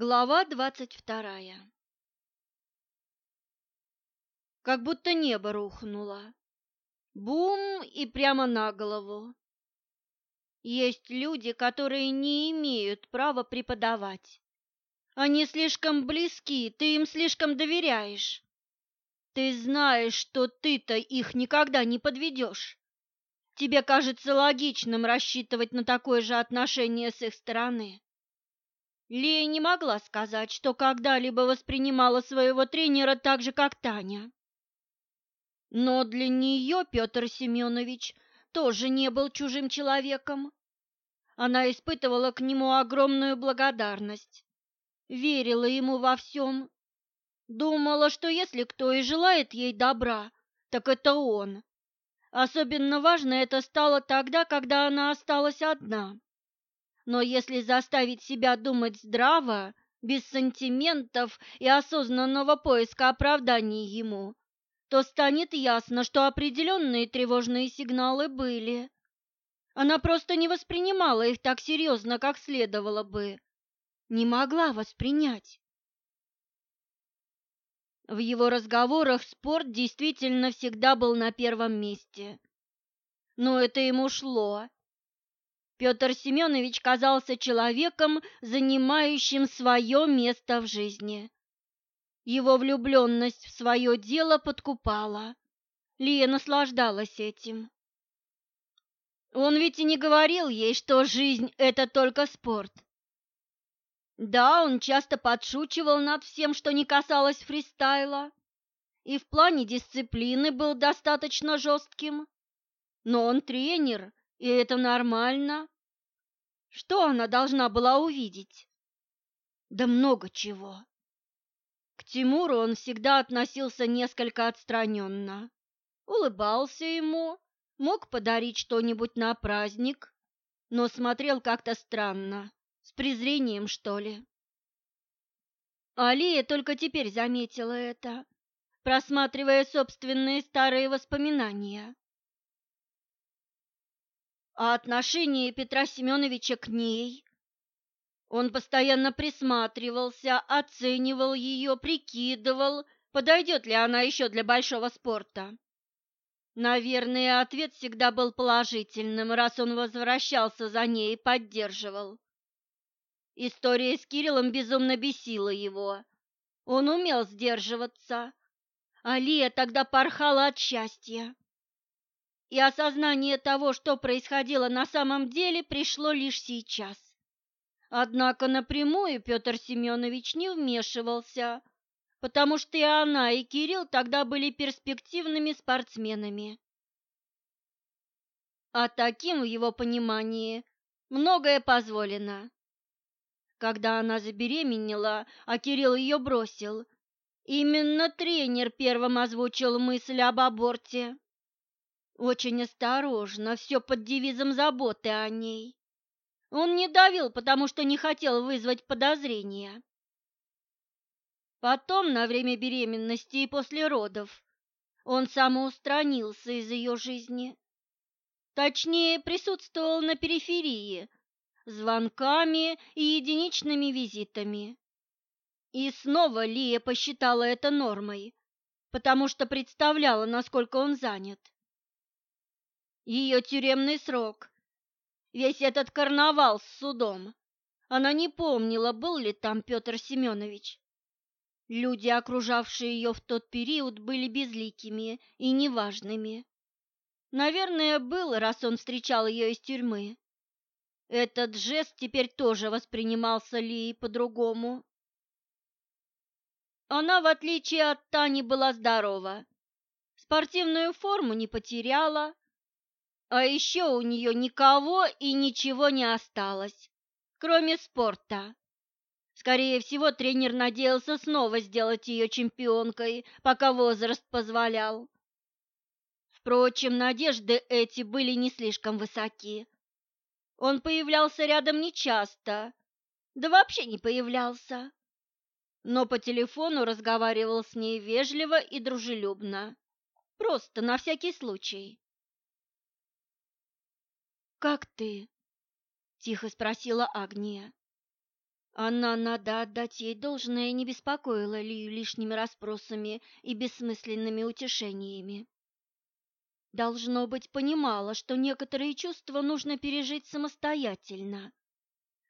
Глава двадцать вторая Как будто небо рухнуло. Бум и прямо на голову. Есть люди, которые не имеют права преподавать. Они слишком близки, ты им слишком доверяешь. Ты знаешь, что ты-то их никогда не подведешь. Тебе кажется логичным рассчитывать на такое же отношение с их стороны. Лея не могла сказать, что когда-либо воспринимала своего тренера так же, как Таня. Но для нее Петр Семенович тоже не был чужим человеком. Она испытывала к нему огромную благодарность, верила ему во всем, думала, что если кто и желает ей добра, так это он. Особенно важно это стало тогда, когда она осталась одна. Но если заставить себя думать здраво, без сантиментов и осознанного поиска оправданий ему, то станет ясно, что определенные тревожные сигналы были. Она просто не воспринимала их так серьезно, как следовало бы. Не могла воспринять. В его разговорах спорт действительно всегда был на первом месте. Но это ему шло. Петр Семенович казался человеком, занимающим свое место в жизни. Его влюбленность в свое дело подкупала. Лия наслаждалась этим. Он ведь и не говорил ей, что жизнь – это только спорт. Да, он часто подшучивал над всем, что не касалось фристайла, и в плане дисциплины был достаточно жестким. Но он тренер, и это нормально. Что она должна была увидеть? Да много чего. К Тимуру он всегда относился несколько отстраненно. Улыбался ему, мог подарить что-нибудь на праздник, но смотрел как-то странно, с презрением, что ли. Алия только теперь заметила это, просматривая собственные старые воспоминания а отношение Петра Семеновича к ней. Он постоянно присматривался, оценивал ее, прикидывал, подойдет ли она еще для большого спорта. Наверное, ответ всегда был положительным, раз он возвращался за ней и поддерживал. История с Кириллом безумно бесила его. Он умел сдерживаться. Алия тогда порхала от счастья и осознание того, что происходило на самом деле, пришло лишь сейчас. Однако напрямую Петр Семенович не вмешивался, потому что и она, и Кирилл тогда были перспективными спортсменами. А таким, в его понимании, многое позволено. Когда она забеременела, а Кирилл ее бросил, именно тренер первым озвучил мысль об аборте. Очень осторожно, все под девизом заботы о ней. Он не давил, потому что не хотел вызвать подозрения. Потом, на время беременности и после родов, он самоустранился из ее жизни. Точнее, присутствовал на периферии, звонками и единичными визитами. И снова Лия посчитала это нормой, потому что представляла, насколько он занят ее тюремный срок, весь этот карнавал с судом. Она не помнила, был ли там Петр Семенович. Люди, окружавшие ее в тот период, были безликими и неважными. Наверное, был, раз он встречал ее из тюрьмы. Этот жест теперь тоже воспринимался Лией по-другому. Она, в отличие от Тани, была здорова. Спортивную форму не потеряла, а еще у нее никого и ничего не осталось, кроме спорта. Скорее всего, тренер надеялся снова сделать ее чемпионкой, пока возраст позволял. Впрочем, надежды эти были не слишком высоки. Он появлялся рядом нечасто, да вообще не появлялся. Но по телефону разговаривал с ней вежливо и дружелюбно. Просто на всякий случай. «Как ты?» – тихо спросила Агния. Она, надо отдать ей должное, не беспокоила Лию лишними расспросами и бессмысленными утешениями. Должно быть, понимала, что некоторые чувства нужно пережить самостоятельно,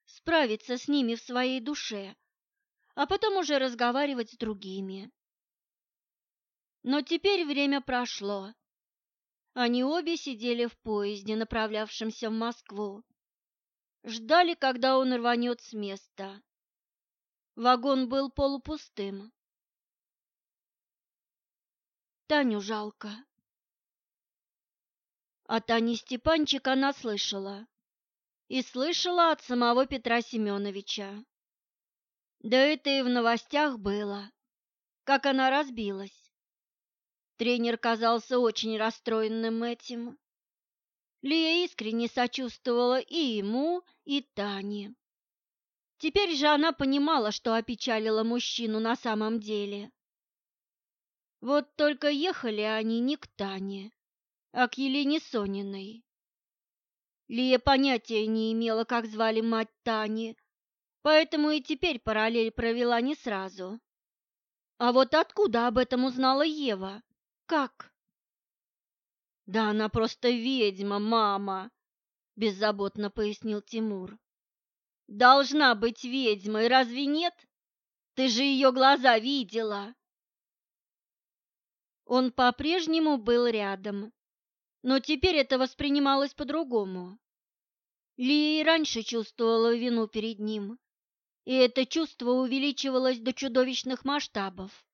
справиться с ними в своей душе, а потом уже разговаривать с другими. Но теперь время прошло. Они обе сидели в поезде, направлявшемся в Москву. Ждали, когда он рванет с места. Вагон был полупустым. Таню жалко. А Тани Степанчик она слышала. И слышала от самого Петра Семеновича. Да это и в новостях было, как она разбилась. Тренер казался очень расстроенным этим. Лия искренне сочувствовала и ему, и Тане. Теперь же она понимала, что опечалила мужчину на самом деле. Вот только ехали они не к Тане, а к Елене Сониной. Лия понятия не имела, как звали мать Тани, поэтому и теперь параллель провела не сразу. А вот откуда об этом узнала Ева? Как? Да она просто ведьма, мама, беззаботно пояснил Тимур. Должна быть ведьмой, разве нет? Ты же ее глаза видела. Он по-прежнему был рядом, но теперь это воспринималось по-другому. Ли и раньше чувствовала вину перед ним, и это чувство увеличивалось до чудовищных масштабов.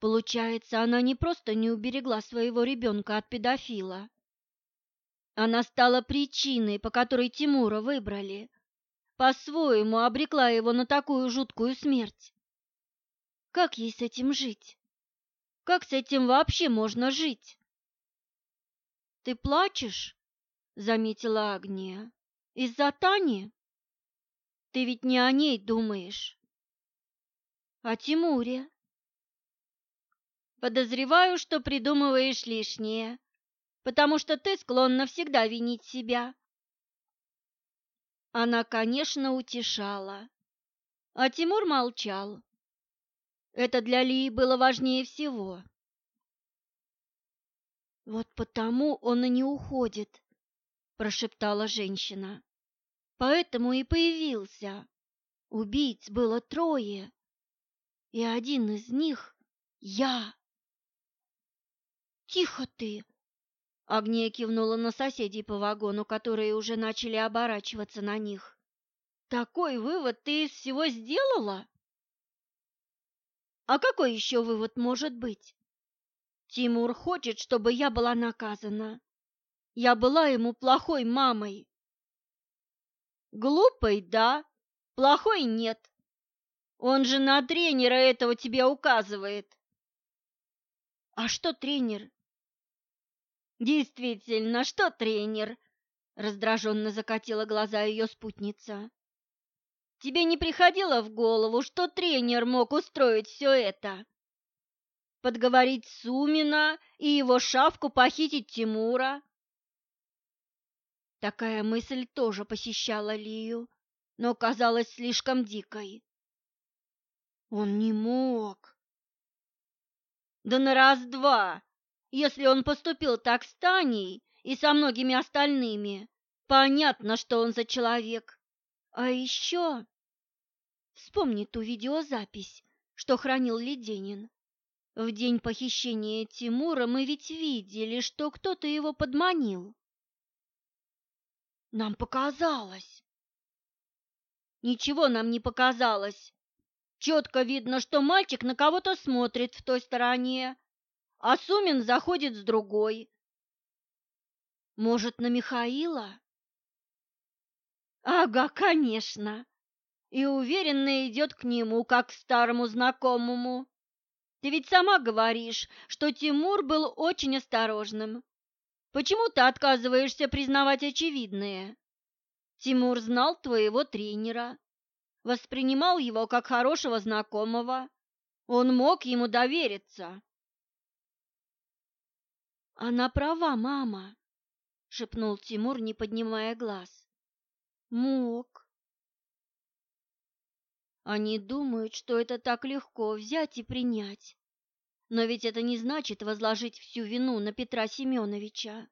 Получается, она не просто не уберегла своего ребенка от педофила. Она стала причиной, по которой Тимура выбрали. По-своему обрекла его на такую жуткую смерть. Как ей с этим жить? Как с этим вообще можно жить? Ты плачешь? заметила Агния. Из-за Тани? Ты ведь не о ней думаешь. О Тимуре. Подозреваю, что придумываешь лишнее, потому что ты склонна всегда винить себя. Она, конечно, утешала, а Тимур молчал. Это для Лии было важнее всего. Вот потому он и не уходит, прошептала женщина. Поэтому и появился. Убийц было трое, и один из них — я. «Тихо ты!» Агния кивнула на соседей по вагону, которые уже начали оборачиваться на них. «Такой вывод ты из всего сделала?» «А какой еще вывод может быть?» «Тимур хочет, чтобы я была наказана. Я была ему плохой мамой». Глупый, да, плохой нет. Он же на тренера этого тебе указывает. А что тренер? Действительно, что тренер? Раздраженно закатила глаза ее спутница. Тебе не приходило в голову, что тренер мог устроить все это? Подговорить Сумина и его шавку похитить Тимура? Такая мысль тоже посещала Лию, но казалась слишком дикой. Он не мог. Да на раз-два, если он поступил так с Таней и со многими остальными, понятно, что он за человек. А еще... Вспомни ту видеозапись, что хранил Леденин. В день похищения Тимура мы ведь видели, что кто-то его подманил. Нам показалось. Ничего нам не показалось. Четко видно, что мальчик на кого-то смотрит в той стороне, а Сумин заходит с другой. Может, на Михаила? Ага, конечно. И уверенно идет к нему, как к старому знакомому. Ты ведь сама говоришь, что Тимур был очень осторожным. Почему ты отказываешься признавать очевидное? Тимур знал твоего тренера, воспринимал его как хорошего знакомого. Он мог ему довериться. Она права, мама, шепнул Тимур, не поднимая глаз. Мог. Они думают, что это так легко взять и принять. Но ведь это не значит возложить всю вину на Петра Семеновича.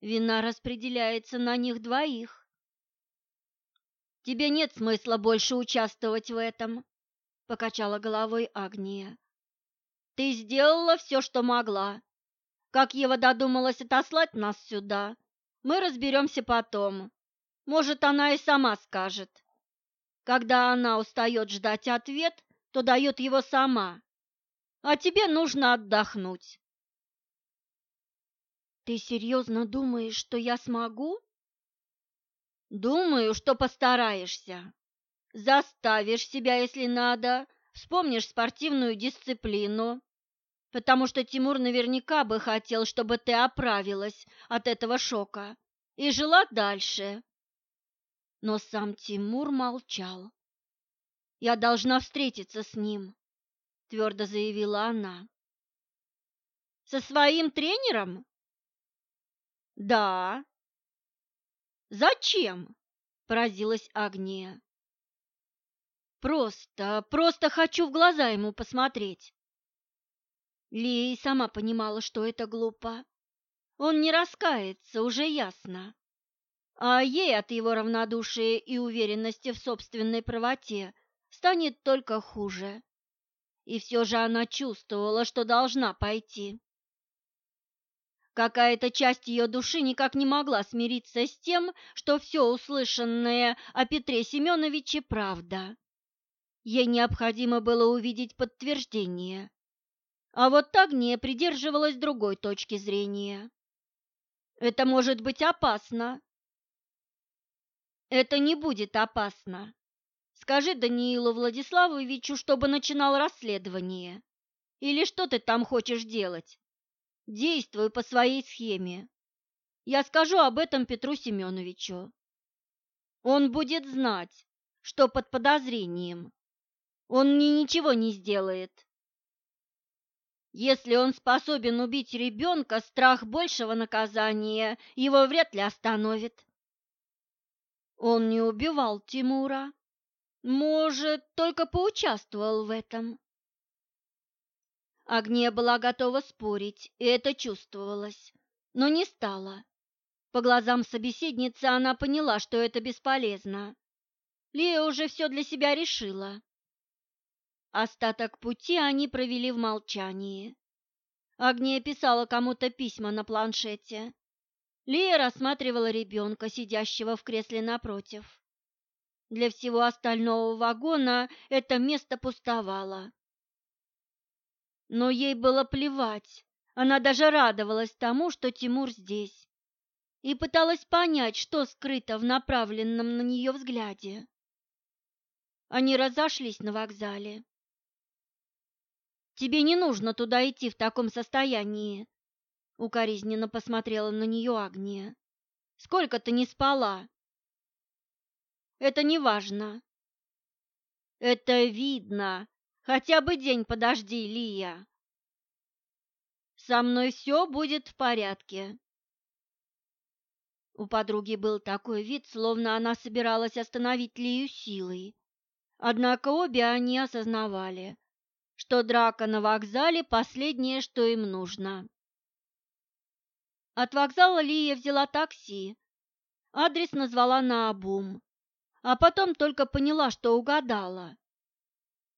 Вина распределяется на них двоих. Тебе нет смысла больше участвовать в этом, покачала головой Агния. Ты сделала все, что могла. Как Ева додумалась отослать нас сюда, мы разберемся потом. Может, она и сама скажет. Когда она устает ждать ответ, то дает его сама. А тебе нужно отдохнуть. Ты серьезно думаешь, что я смогу? Думаю, что постараешься. Заставишь себя, если надо, вспомнишь спортивную дисциплину, потому что Тимур наверняка бы хотел, чтобы ты оправилась от этого шока и жила дальше. Но сам Тимур молчал. «Я должна встретиться с ним», — твердо заявила она. «Со своим тренером?» «Да». «Зачем?» — поразилась Агния. «Просто, просто хочу в глаза ему посмотреть». Лия и сама понимала, что это глупо. Он не раскается, уже ясно а ей от его равнодушия и уверенности в собственной правоте станет только хуже. И все же она чувствовала, что должна пойти. Какая-то часть ее души никак не могла смириться с тем, что все услышанное о Петре Семеновиче правда. Ей необходимо было увидеть подтверждение. А вот Агния придерживалась другой точки зрения. Это может быть опасно, это не будет опасно. Скажи Даниилу Владиславовичу, чтобы начинал расследование. Или что ты там хочешь делать? Действуй по своей схеме. Я скажу об этом Петру Семеновичу. Он будет знать, что под подозрением. Он мне ничего не сделает. Если он способен убить ребенка, страх большего наказания его вряд ли остановит. Он не убивал Тимура. Может, только поучаствовал в этом. Агния была готова спорить, и это чувствовалось, но не стала. По глазам собеседницы она поняла, что это бесполезно. Лия уже все для себя решила. Остаток пути они провели в молчании. Агния писала кому-то письма на планшете. Лия рассматривала ребенка, сидящего в кресле напротив. Для всего остального вагона это место пустовало. Но ей было плевать, она даже радовалась тому, что Тимур здесь, и пыталась понять, что скрыто в направленном на нее взгляде. Они разошлись на вокзале. «Тебе не нужно туда идти в таком состоянии», Укоризненно посмотрела на нее Агния. Сколько ты не спала? Это не важно. Это видно. Хотя бы день подожди, Лия. Со мной все будет в порядке. У подруги был такой вид, словно она собиралась остановить Лию силой. Однако обе они осознавали, что драка на вокзале – последнее, что им нужно. От вокзала Лия взяла такси. Адрес назвала наобум, а потом только поняла, что угадала.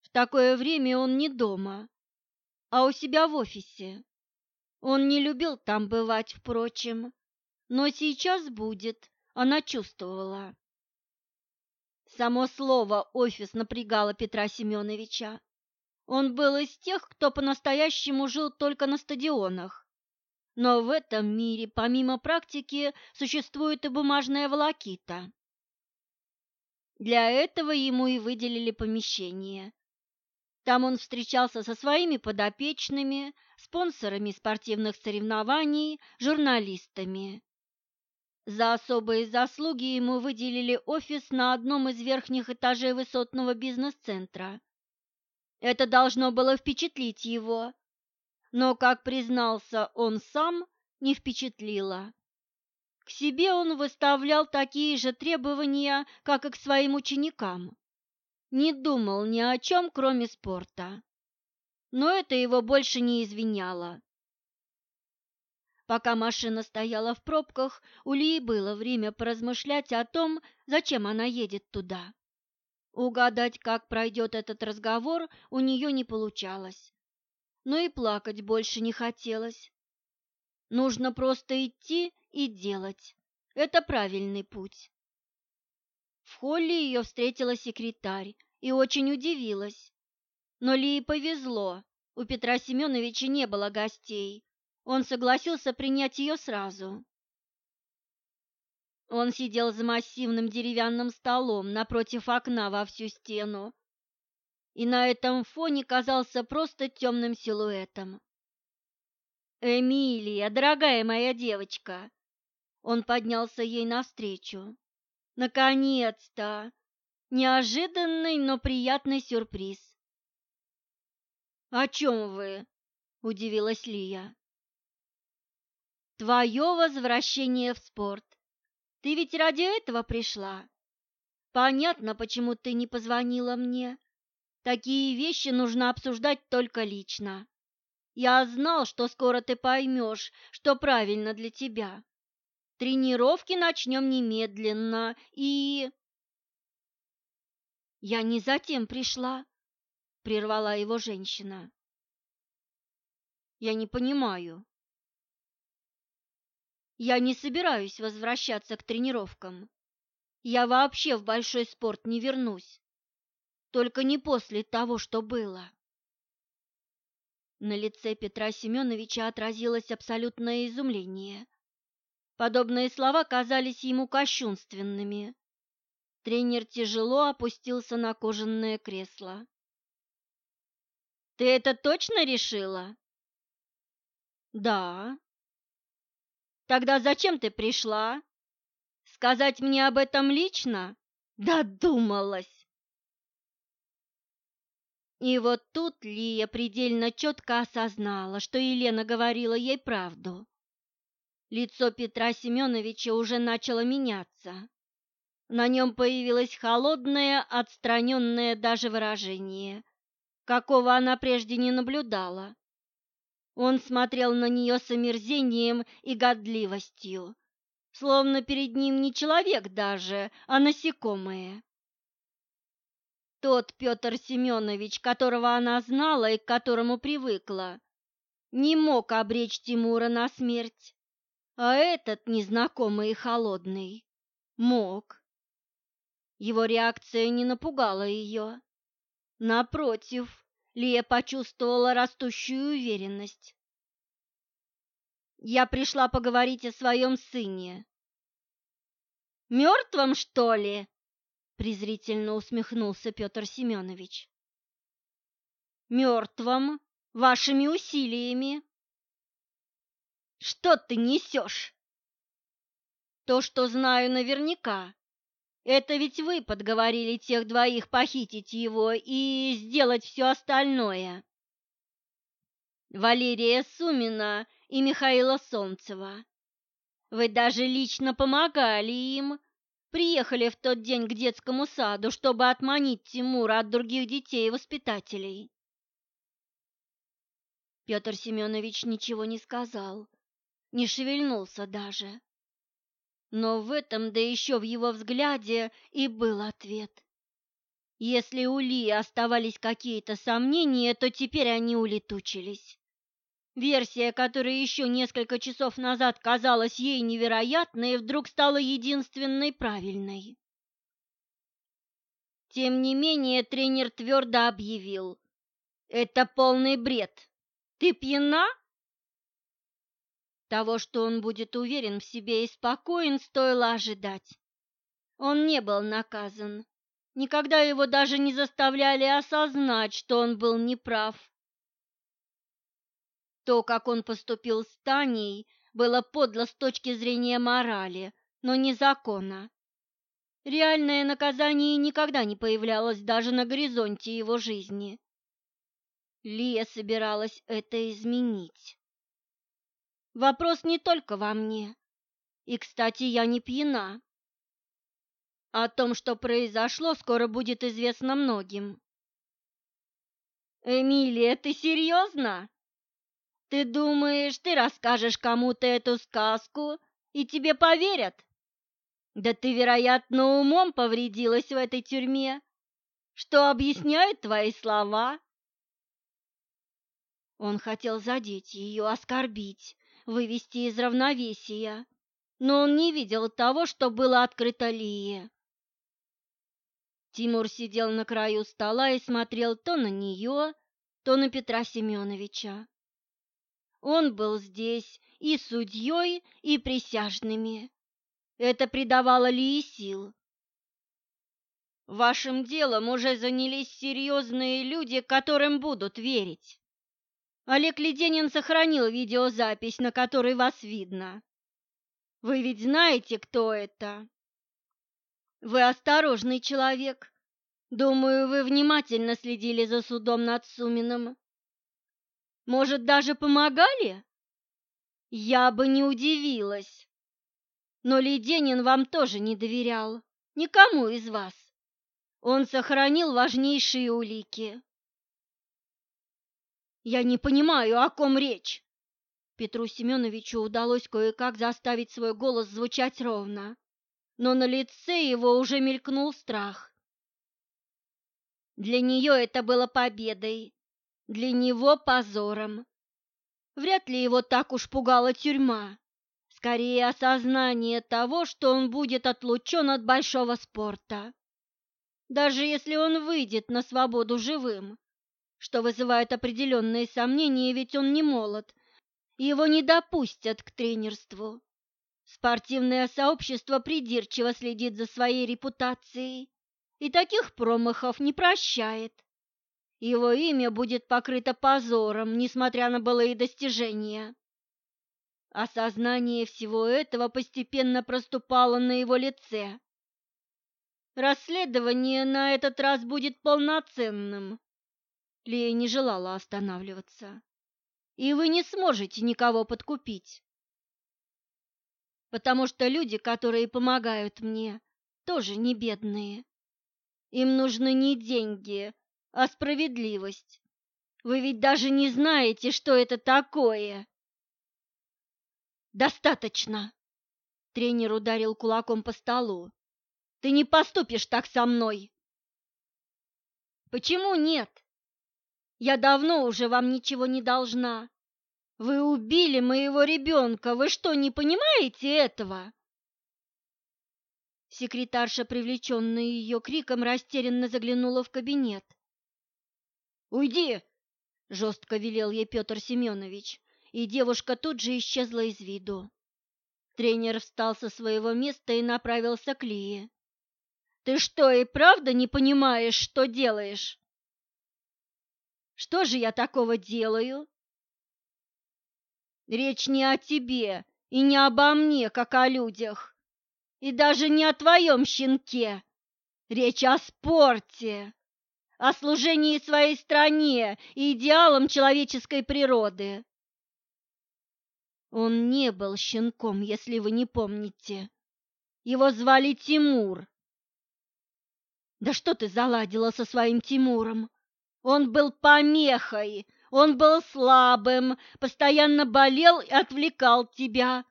В такое время он не дома, а у себя в офисе. Он не любил там бывать, впрочем, но сейчас будет, она чувствовала. Само слово «офис» напрягало Петра Семеновича. Он был из тех, кто по-настоящему жил только на стадионах. Но в этом мире, помимо практики, существует и бумажная волокита. Для этого ему и выделили помещение. Там он встречался со своими подопечными, спонсорами спортивных соревнований, журналистами. За особые заслуги ему выделили офис на одном из верхних этажей высотного бизнес-центра. Это должно было впечатлить его, но, как признался он сам, не впечатлило. К себе он выставлял такие же требования, как и к своим ученикам. не думал ни о чем, кроме спорта. Но это его больше не извиняло. Пока машина стояла в пробках, у Лии было время поразмышлять о том, зачем она едет туда. Угадать, как пройдет этот разговор, у нее не получалось. Но и плакать больше не хотелось. Нужно просто идти и делать. Это правильный путь. В холле ее встретила секретарь и очень удивилась. Но Лии повезло, у Петра Семеновича не было гостей. Он согласился принять ее сразу. Он сидел за массивным деревянным столом напротив окна во всю стену, и на этом фоне казался просто темным силуэтом. «Эмилия, дорогая моя девочка!» Он поднялся ей навстречу. «Наконец-то! Неожиданный, но приятный сюрприз!» «О чем вы?» – удивилась Лия. «Твое возвращение в спорт. Ты ведь ради этого пришла. Понятно, почему ты не позвонила мне. Такие вещи нужно обсуждать только лично. Я знал, что скоро ты поймешь, что правильно для тебя. Тренировки начнем немедленно и... Я не затем пришла, прервала его женщина. Я не понимаю. Я не собираюсь возвращаться к тренировкам. Я вообще в большой спорт не вернусь. Только не после того, что было. На лице Петра Семеновича отразилось абсолютное изумление. Подобные слова казались ему кощунственными. Тренер тяжело опустился на кожаное кресло. «Ты это точно решила?» «Да». «Тогда зачем ты пришла? Сказать мне об этом лично?» «Додумалась!» И вот тут Лия предельно четко осознала, что Елена говорила ей правду. Лицо Петра Семеновича уже начало меняться. На нем появилось холодное, отстраненное даже выражение, какого она прежде не наблюдала. Он смотрел на нее с омерзением и годливостью, словно перед ним не человек даже, а насекомое. Тот Петр Семенович, которого она знала и к которому привыкла, не мог обречь Тимура на смерть, а этот, незнакомый и холодный, мог. Его реакция не напугала ее. Напротив, Лия почувствовала растущую уверенность. «Я пришла поговорить о своем сыне». «Мертвом, что ли?» презрительно усмехнулся Петр Семенович. Мертвым, вашими усилиями. Что ты несешь? То, что знаю наверняка. Это ведь вы подговорили тех двоих похитить его и сделать все остальное. Валерия Сумина и Михаила Солнцева. Вы даже лично помогали им, Приехали в тот день к детскому саду, чтобы отманить Тимура от других детей и воспитателей. Петр Семенович ничего не сказал, не шевельнулся даже. Но в этом, да еще в его взгляде, и был ответ. Если у Ли оставались какие-то сомнения, то теперь они улетучились. Версия, которая еще несколько часов назад казалась ей невероятной, вдруг стала единственной правильной. Тем не менее, тренер твердо объявил. «Это полный бред. Ты пьяна?» Того, что он будет уверен в себе и спокоен, стоило ожидать. Он не был наказан. Никогда его даже не заставляли осознать, что он был неправ. То, как он поступил с Таней, было подло с точки зрения морали, но не закона. Реальное наказание никогда не появлялось даже на горизонте его жизни. Лия собиралась это изменить. Вопрос не только во мне. И, кстати, я не пьяна. О том, что произошло, скоро будет известно многим. Эмилия, ты серьезно? Ты думаешь, ты расскажешь кому-то эту сказку, и тебе поверят? Да ты, вероятно, умом повредилась в этой тюрьме, что объясняют твои слова. Он хотел задеть ее, оскорбить, вывести из равновесия, но он не видел того, что было открыто Лие. Тимур сидел на краю стола и смотрел то на нее, то на Петра Семеновича. Он был здесь и судьей, и присяжными. Это придавало Лии сил. Вашим делом уже занялись серьезные люди, которым будут верить. Олег Леденин сохранил видеозапись, на которой вас видно. Вы ведь знаете, кто это? Вы осторожный человек. Думаю, вы внимательно следили за судом над Суминым. Может, даже помогали? Я бы не удивилась. Но Леденин вам тоже не доверял, никому из вас. Он сохранил важнейшие улики. Я не понимаю, о ком речь. Петру Семеновичу удалось кое-как заставить свой голос звучать ровно но на лице его уже мелькнул страх. Для нее это было победой, для него позором. Вряд ли его так уж пугала тюрьма, скорее осознание того, что он будет отлучен от большого спорта. Даже если он выйдет на свободу живым, что вызывает определенные сомнения, ведь он не молод, его не допустят к тренерству. Спортивное сообщество придирчиво следит за своей репутацией и таких промахов не прощает. Его имя будет покрыто позором, несмотря на былые достижения. Осознание всего этого постепенно проступало на его лице. Расследование на этот раз будет полноценным. Лея не желала останавливаться. И вы не сможете никого подкупить потому что люди, которые помогают мне, тоже не бедные. Им нужны не деньги, а справедливость. Вы ведь даже не знаете, что это такое. Достаточно. Тренер ударил кулаком по столу. Ты не поступишь так со мной. Почему нет? Я давно уже вам ничего не должна. Вы убили моего ребенка! Вы что, не понимаете этого?» Секретарша, привлеченная ее криком, растерянно заглянула в кабинет. «Уйди!» – жестко велел ей Петр Семенович, и девушка тут же исчезла из виду. Тренер встал со своего места и направился к Лии. «Ты что, и правда не понимаешь, что делаешь?» «Что же я такого делаю?» Речь не о тебе и не обо мне, как о людях, и даже не о твоем щенке. Речь о спорте, о служении своей стране и идеалам человеческой природы. Он не был щенком, если вы не помните. Его звали Тимур. Да что ты заладила со своим Тимуром? Он был помехой, он был слабым, постоянно болел и отвлекал тебя.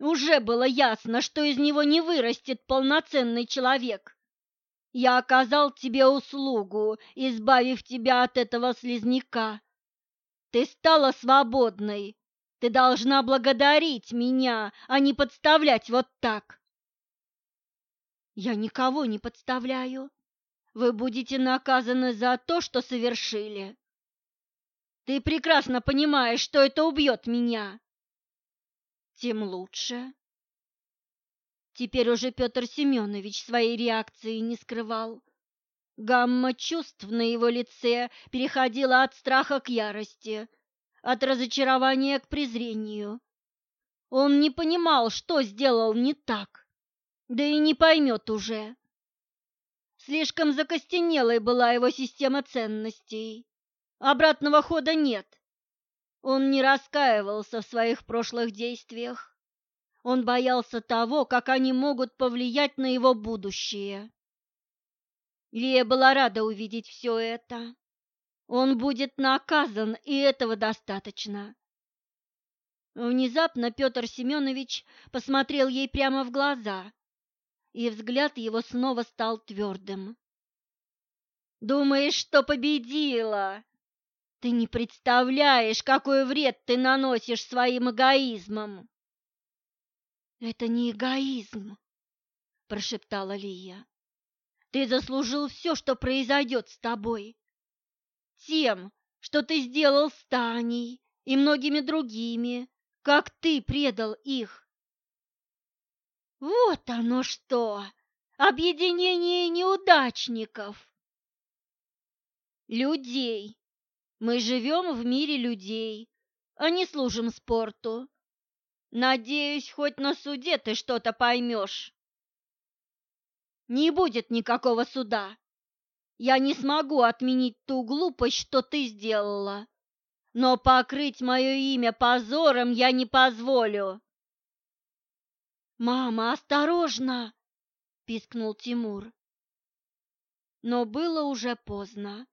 Уже было ясно, что из него не вырастет полноценный человек. Я оказал тебе услугу, избавив тебя от этого слизняка. Ты стала свободной. Ты должна благодарить меня, а не подставлять вот так. Я никого не подставляю. Вы будете наказаны за то, что совершили. Ты прекрасно понимаешь, что это убьет меня. Тем лучше. Теперь уже Петр Семенович своей реакции не скрывал. Гамма чувств на его лице переходила от страха к ярости, от разочарования к презрению. Он не понимал, что сделал не так, да и не поймет уже. Слишком закостенелой была его система ценностей. Обратного хода нет. Он не раскаивался в своих прошлых действиях. Он боялся того, как они могут повлиять на его будущее. Лия была рада увидеть все это. Он будет наказан, и этого достаточно. Внезапно Петр Семенович посмотрел ей прямо в глаза, и взгляд его снова стал твердым. «Думаешь, что победила? Ты не представляешь, какой вред ты наносишь своим эгоизмом!» «Это не эгоизм», — прошептала Лия. «Ты заслужил все, что произойдет с тобой. Тем, что ты сделал с Таней и многими другими, как ты предал их. Вот оно что! Объединение неудачников! Людей. Мы живем в мире людей, а не служим спорту. Надеюсь, хоть на суде ты что-то поймешь. Не будет никакого суда. Я не смогу отменить ту глупость, что ты сделала но покрыть мое имя позором я не позволю. «Мама, осторожно!» – пискнул Тимур. Но было уже поздно.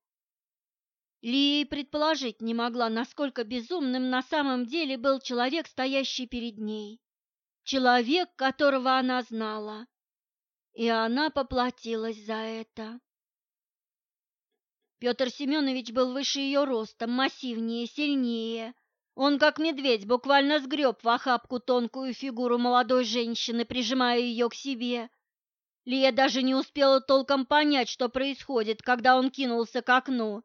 Лия предположить не могла, насколько безумным на самом деле был человек, стоящий перед ней. Человек, которого она знала. И она поплатилась за это. Петр Семенович был выше ее ростом, массивнее, сильнее. Он, как медведь, буквально сгреб в охапку тонкую фигуру молодой женщины, прижимая ее к себе. Лия даже не успела толком понять, что происходит, когда он кинулся к окну.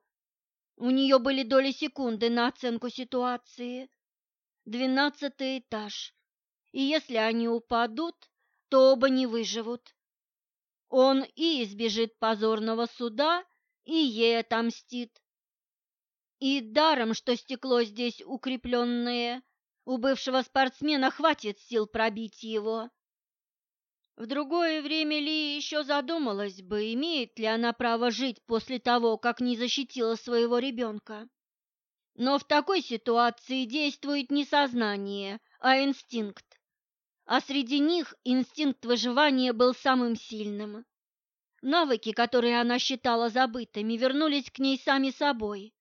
У нее были доли секунды на оценку ситуации. Двенадцатый этаж. И если они упадут, то оба не выживут. Он и избежит позорного суда, и ей отомстит. И даром, что стекло здесь укрепленное, у бывшего спортсмена хватит сил пробить его. В другое время Ли еще задумалась бы, имеет ли она право жить после того, как не защитила своего ребенка. Но в такой ситуации действует не сознание, а инстинкт. А среди них инстинкт выживания был самым сильным. Навыки, которые она считала забытыми, вернулись к ней сами собой.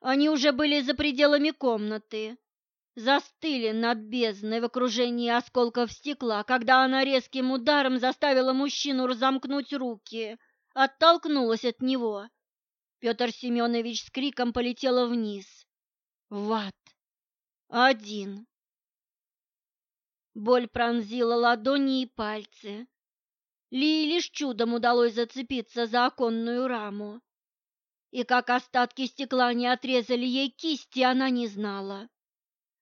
Они уже были за пределами комнаты, застыли над бездной в окружении осколков стекла, когда она резким ударом заставила мужчину разомкнуть руки, оттолкнулась от него. Петр Семенович с криком полетела вниз. В ад. Один. Боль пронзила ладони и пальцы. Ли лишь чудом удалось зацепиться за оконную раму. И как остатки стекла не отрезали ей кисти, она не знала.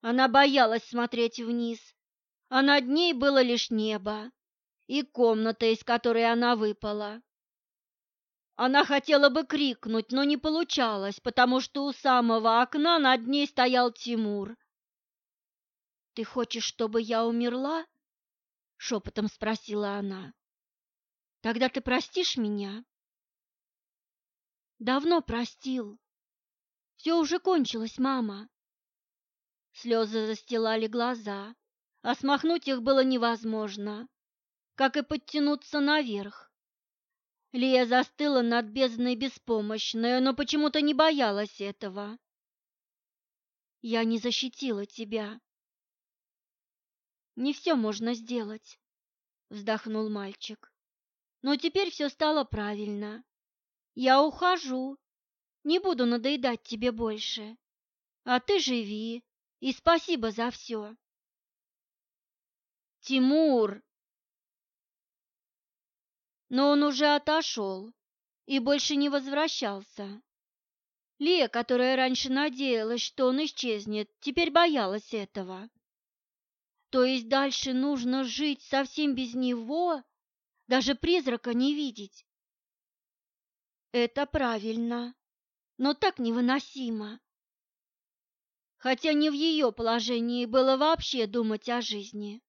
Она боялась смотреть вниз, а над ней было лишь небо и комната, из которой она выпала. Она хотела бы крикнуть, но не получалось, потому что у самого окна над ней стоял Тимур. «Ты хочешь, чтобы я умерла?» — шепотом спросила она. Тогда ты простишь меня? Давно простил. Все уже кончилось, мама. Слезы застилали глаза, а смахнуть их было невозможно, как и подтянуться наверх. Лия застыла над бездной беспомощная, но почему-то не боялась этого. Я не защитила тебя. Не все можно сделать, вздохнул мальчик. Но теперь все стало правильно. Я ухожу, не буду надоедать тебе больше. А ты живи, и спасибо за все. Тимур! Но он уже отошел и больше не возвращался. Лия, которая раньше надеялась, что он исчезнет, теперь боялась этого. То есть дальше нужно жить совсем без него? даже призрака не видеть. Это правильно, но так невыносимо. Хотя не в ее положении было вообще думать о жизни.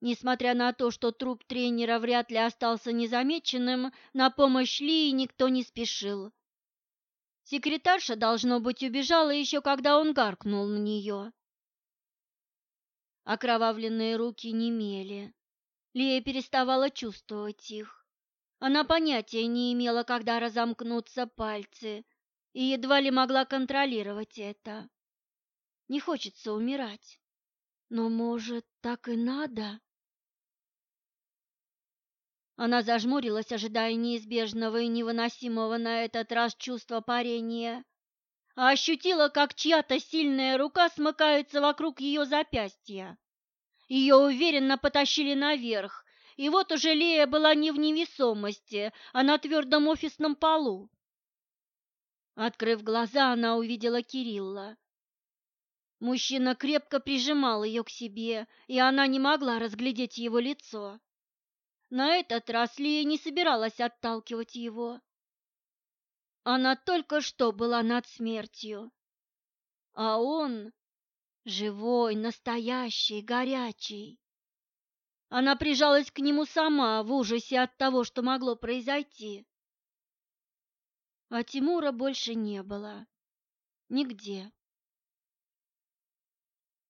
Несмотря на то, что труп тренера вряд ли остался незамеченным, на помощь Ли никто не спешил. Секретарша, должно быть, убежала еще, когда он гаркнул на нее. Окровавленные руки немели. Лия переставала чувствовать их. Она понятия не имела, когда разомкнутся пальцы, и едва ли могла контролировать это. Не хочется умирать. Но, может, так и надо? Она зажмурилась, ожидая неизбежного и невыносимого на этот раз чувства парения, а ощутила, как чья-то сильная рука смыкается вокруг ее запястья. Ее уверенно потащили наверх, и вот уже Лея была не в невесомости, а на твердом офисном полу. Открыв глаза, она увидела Кирилла. Мужчина крепко прижимал ее к себе, и она не могла разглядеть его лицо. На этот раз Лия не собиралась отталкивать его. Она только что была над смертью, а он живой, настоящий, горячий. Она прижалась к нему сама в ужасе от того, что могло произойти. А Тимура больше не было. Нигде.